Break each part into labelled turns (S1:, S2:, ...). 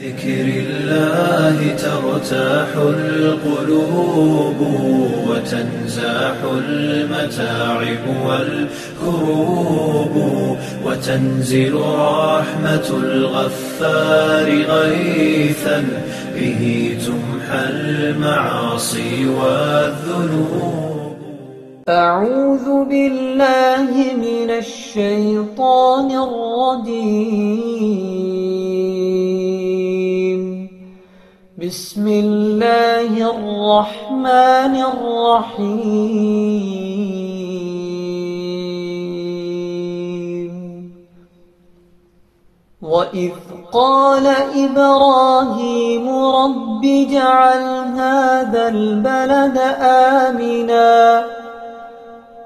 S1: بذكر الله ترتاح القلوب وتنزاح المتاعب والكروب وتنزل رحمة الغفار غيثا به تمحى المعاصي والذنوب.
S2: أعوذ بالله من الشيطان الرجيم. بسم الله الرحمن الرحيم. وإذ قال إبراهيم رب اجعل هذا البلد آمنا.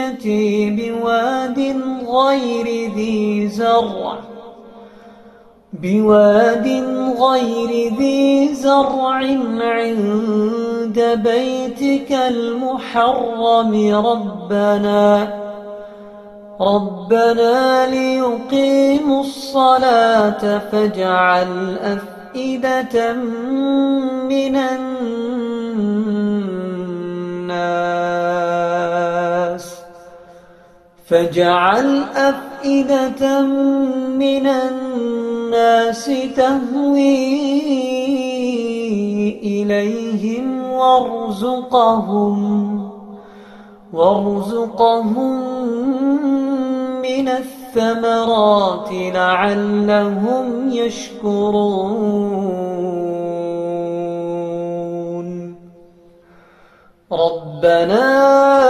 S2: ذريتي بواد غير ذي زرع. بواد غير ذي زرع عند بيتك المحرم ربنا. ربنا ليقيموا الصلاة فاجعل أفئدة من الناس. فاجعل أفئدة من الناس تهوي إليهم وارزقهم وارزقهم من الثمرات لعلهم يشكرون. ربنا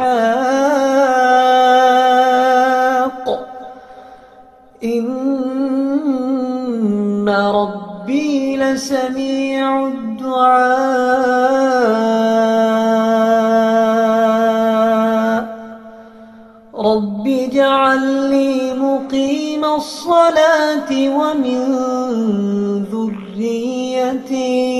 S2: وإسحاق إن ربي لسميع الدعاء. رب اجعل لي مقيم الصلاة ومن ذريتي.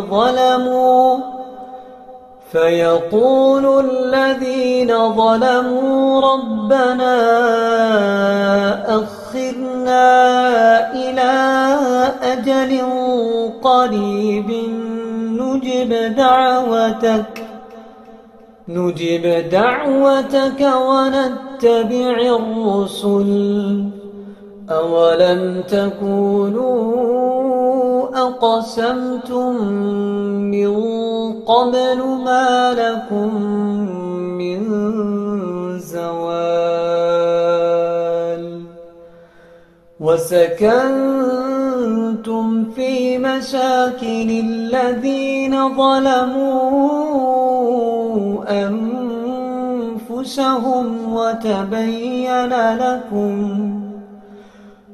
S2: ظلموا. فيقول الذين ظلموا ربنا أخرنا إلى أجل قريب نجب دعوتك نجب دعوتك ونتبع الرسل. أولم تكونوا أقسمتم من قبل ما لكم من زوال وسكنتم في مساكن الذين ظلموا أنفسهم وتبين لكم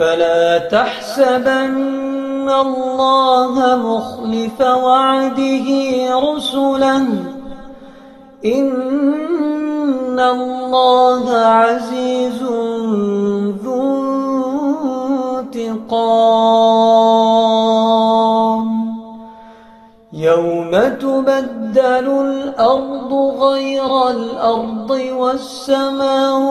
S2: فلا تحسبن الله مخلف وعده رسلا. إن الله عزيز ذو انتقام. يوم تبدل الأرض غير الأرض والسماوات.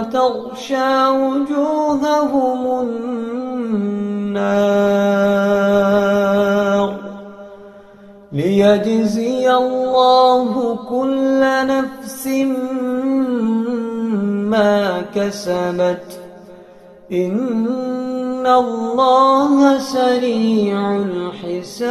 S2: وتغشى وجوههم النار ليجزي الله كل نفس ما كسبت. إن الله سريع الحساب.